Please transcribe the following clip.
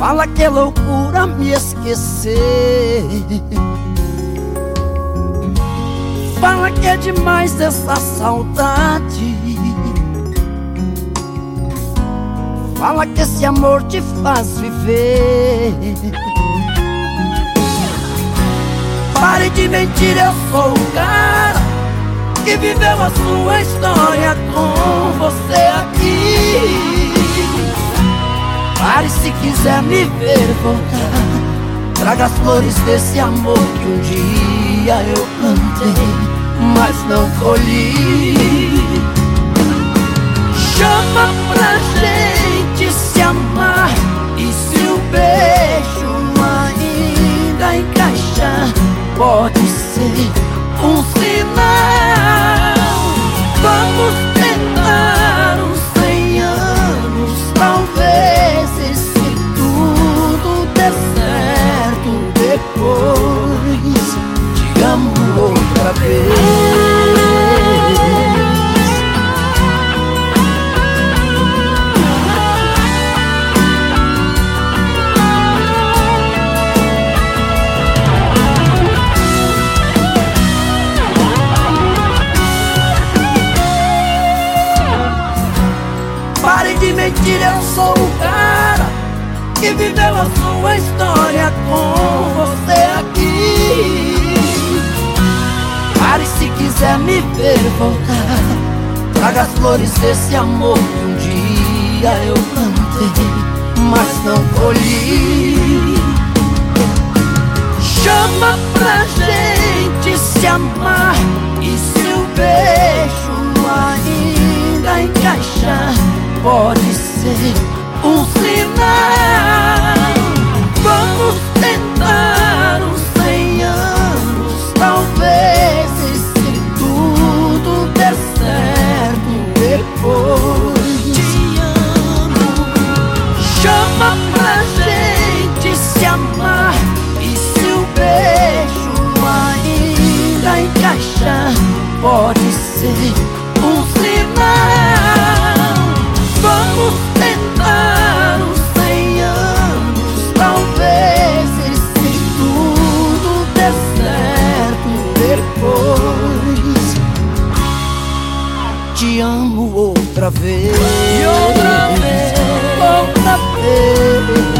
Fala que é loucura me esquecer. Fala que é demais dessa saudade. Fala que esse amor te faz viver. Pare de mentir, eu sou o cara Que viveu a sua história com você aqui me ver voltar. Traga as flores desse amor que um dia eu plantei Mas não colhi. Chama pra gente se amar E se o beijo ainda encaixar Pode ser vez Pare de mentir, eu sou o cara Que viveu a sua história com você aqui quiser me ver voltar. Traga as flores desse amor que um dia eu plantei Mas não colhi. Chama pra gente se amar E se o beijo ainda encaixar Pode ser um sinal Pode ser um sinal. Vamos tentar uns cem anos Talvez e se tudo der certo Depois. Te amo outra vez. E outra vez Outra vez